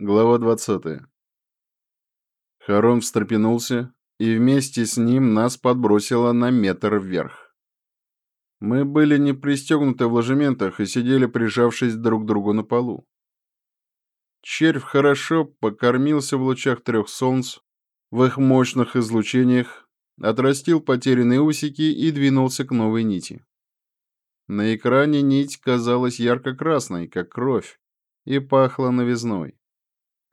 Глава 20. Харон встрепенулся, и вместе с ним нас подбросило на метр вверх. Мы были не пристегнуты в ложементах и сидели, прижавшись друг к другу на полу. Червь хорошо покормился в лучах трех солнц, в их мощных излучениях, отрастил потерянные усики и двинулся к новой нити. На экране нить казалась ярко-красной, как кровь, и пахла новизной.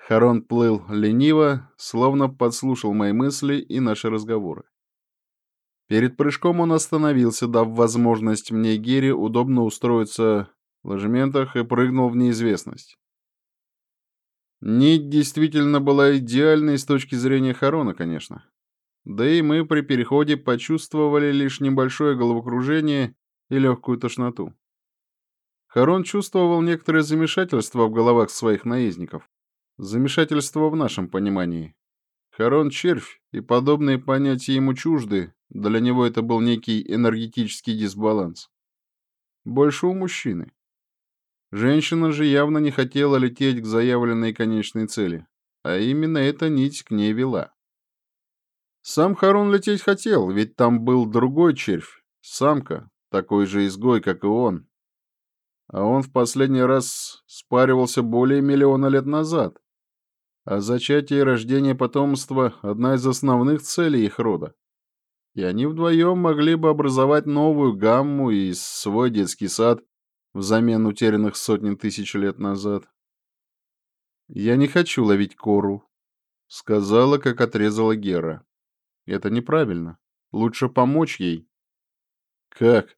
Харон плыл лениво, словно подслушал мои мысли и наши разговоры. Перед прыжком он остановился, дав возможность мне Гере удобно устроиться в ложементах и прыгнул в неизвестность. Нить действительно была идеальной с точки зрения Харона, конечно. Да и мы при переходе почувствовали лишь небольшое головокружение и легкую тошноту. Харон чувствовал некоторое замешательство в головах своих наездников. Замешательство в нашем понимании. Харон — червь, и подобные понятия ему чужды, для него это был некий энергетический дисбаланс. Больше у мужчины. Женщина же явно не хотела лететь к заявленной конечной цели, а именно эта нить к ней вела. Сам Харон лететь хотел, ведь там был другой червь, самка, такой же изгой, как и он. А он в последний раз спаривался более миллиона лет назад. А зачатие и рождение потомства – одна из основных целей их рода. И они вдвоем могли бы образовать новую гамму и свой детский сад взамен утерянных сотни тысяч лет назад. «Я не хочу ловить кору», — сказала, как отрезала Гера. «Это неправильно. Лучше помочь ей». «Как?»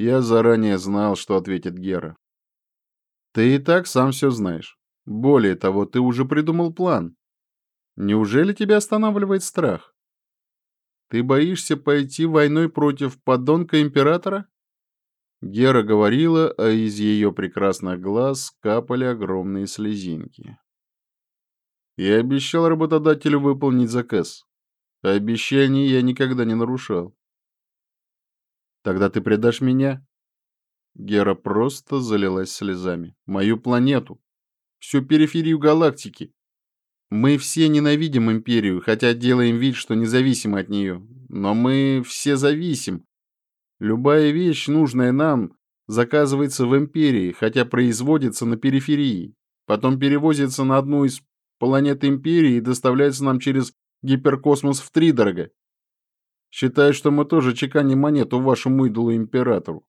Я заранее знал, что ответит Гера. Ты и так сам все знаешь. Более того, ты уже придумал план. Неужели тебя останавливает страх? Ты боишься пойти войной против подонка императора? Гера говорила, а из ее прекрасных глаз капали огромные слезинки. Я обещал работодателю выполнить заказ. Обещаний я никогда не нарушал. Тогда ты предашь меня?» Гера просто залилась слезами. «Мою планету. Всю периферию галактики. Мы все ненавидим Империю, хотя делаем вид, что независимы от нее. Но мы все зависим. Любая вещь, нужная нам, заказывается в Империи, хотя производится на периферии. Потом перевозится на одну из планет Империи и доставляется нам через гиперкосмос в три дорого. Считаю, что мы тоже чеканим монету вашему идолу-императору.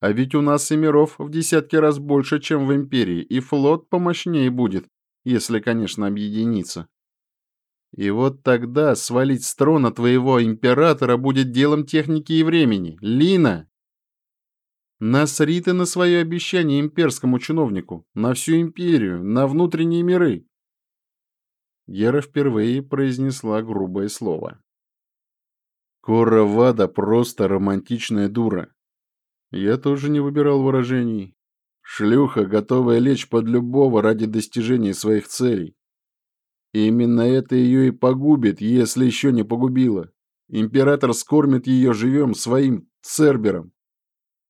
А ведь у нас и миров в десятки раз больше, чем в Империи, и флот помощнее будет, если, конечно, объединиться. И вот тогда свалить с трона твоего императора будет делом техники и времени. Лина! Насри ты на свое обещание имперскому чиновнику, на всю империю, на внутренние миры. Гера впервые произнесла грубое слово. Кора Вада просто романтичная дура. Я тоже не выбирал выражений. Шлюха, готовая лечь под любого ради достижения своих целей. И именно это ее и погубит, если еще не погубило. Император скормит ее живем своим цербером.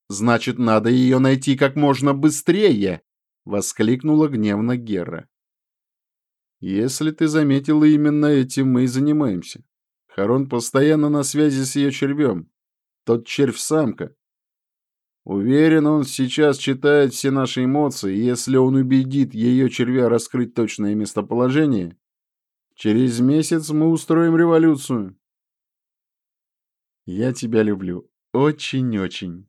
«Значит, надо ее найти как можно быстрее!» — воскликнула гневно Герра. «Если ты заметила, именно этим мы и занимаемся. Харон постоянно на связи с ее червем. Тот червь-самка. Уверен, он сейчас читает все наши эмоции, и если он убедит ее червя раскрыть точное местоположение, через месяц мы устроим революцию. Я тебя люблю. Очень-очень.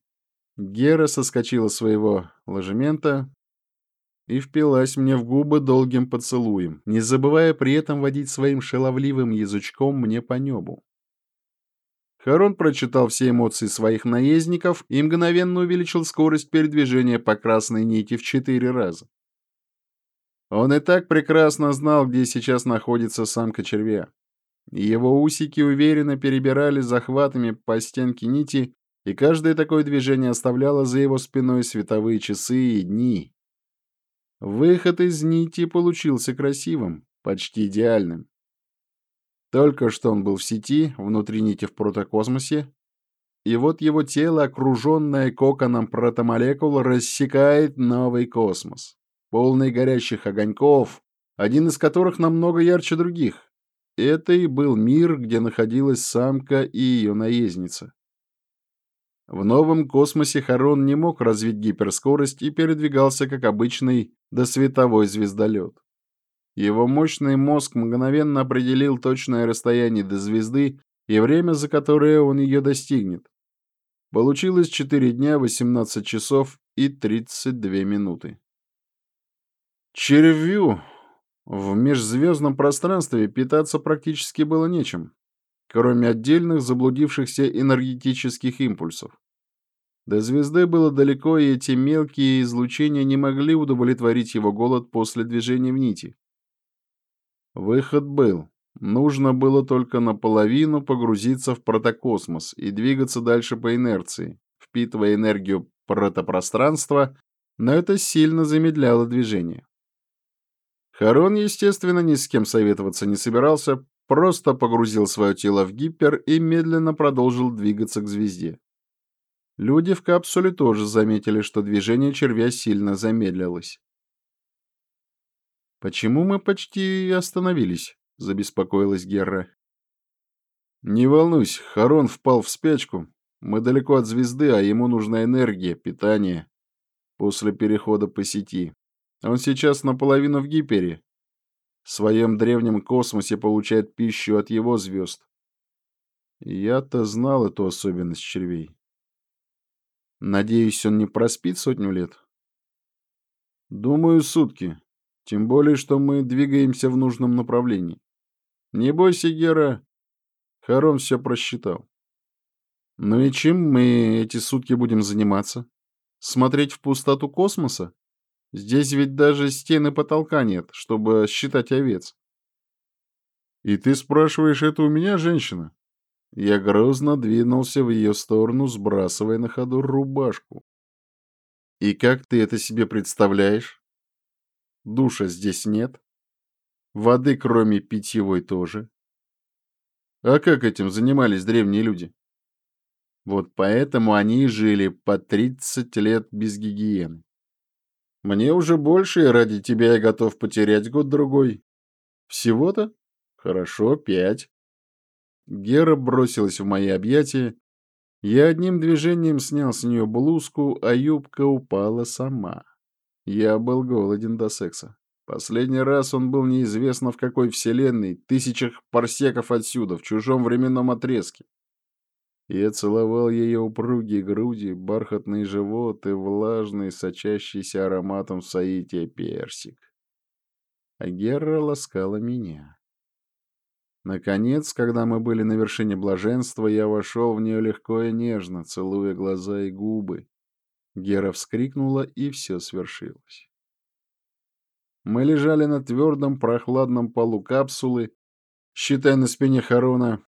Гера соскочила с своего ложемента, и впилась мне в губы долгим поцелуем, не забывая при этом водить своим шаловливым язычком мне по небу. Харон прочитал все эмоции своих наездников и мгновенно увеличил скорость передвижения по красной нити в четыре раза. Он и так прекрасно знал, где сейчас находится самка червя. Его усики уверенно перебирали захватами по стенке нити, и каждое такое движение оставляло за его спиной световые часы и дни, Выход из нити получился красивым, почти идеальным. Только что он был в сети, внутри нити в протокосмосе, и вот его тело, окруженное коконом протомолекул, рассекает новый космос. полный горящих огоньков, один из которых намного ярче других. Это и был мир, где находилась самка и ее наездница. В новом космосе Харон не мог развить гиперскорость и передвигался как обычный досветовой звездолет. Его мощный мозг мгновенно определил точное расстояние до звезды и время, за которое он ее достигнет. Получилось 4 дня, 18 часов и 32 минуты. Червю в межзвездном пространстве питаться практически было нечем кроме отдельных заблудившихся энергетических импульсов. До звезды было далеко, и эти мелкие излучения не могли удовлетворить его голод после движения в нити. Выход был. Нужно было только наполовину погрузиться в протокосмос и двигаться дальше по инерции, впитывая энергию протопространства, но это сильно замедляло движение. Харон, естественно, ни с кем советоваться не собирался, просто погрузил свое тело в гипер и медленно продолжил двигаться к звезде. Люди в капсуле тоже заметили, что движение червя сильно замедлилось. «Почему мы почти остановились?» — забеспокоилась Герра. «Не волнуйся, Харон впал в спячку. Мы далеко от звезды, а ему нужна энергия, питание после перехода по сети. Он сейчас наполовину в гипере, в своем древнем космосе получает пищу от его звезд. Я-то знал эту особенность червей. Надеюсь, он не проспит сотню лет? Думаю, сутки. Тем более, что мы двигаемся в нужном направлении. Не бойся, Гера. Харон все просчитал. Ну и чем мы эти сутки будем заниматься? Смотреть в пустоту космоса? Здесь ведь даже стены потолка нет, чтобы считать овец. И ты спрашиваешь это у меня, женщина? Я грозно двинулся в ее сторону, сбрасывая на ходу рубашку. И как ты это себе представляешь? Душа здесь нет. Воды, кроме питьевой, тоже. А как этим занимались древние люди? Вот поэтому они и жили по 30 лет без гигиены. Мне уже больше, и ради тебя я готов потерять год-другой. Всего-то? Хорошо, пять. Гера бросилась в мои объятия. Я одним движением снял с нее блузку, а юбка упала сама. Я был голоден до секса. Последний раз он был неизвестно в какой вселенной, тысячах парсеков отсюда, в чужом временном отрезке. Я целовал ее упругие груди, бархатный живот и влажный, сочащийся ароматом соития персик. А Герра ласкала меня. Наконец, когда мы были на вершине блаженства, я вошел в нее легко и нежно, целуя глаза и губы. Гера вскрикнула, и все свершилось. Мы лежали на твердом прохладном полу капсулы, считая на спине Харона,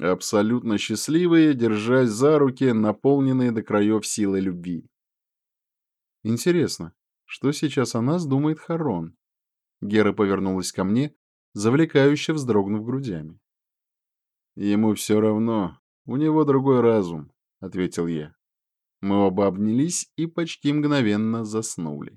абсолютно счастливые, держась за руки, наполненные до краев силой любви. Интересно, что сейчас о нас думает Харон? Гера повернулась ко мне, завлекающе вздрогнув грудями. Ему все равно, у него другой разум, ответил я. Мы оба обнялись и почти мгновенно заснули.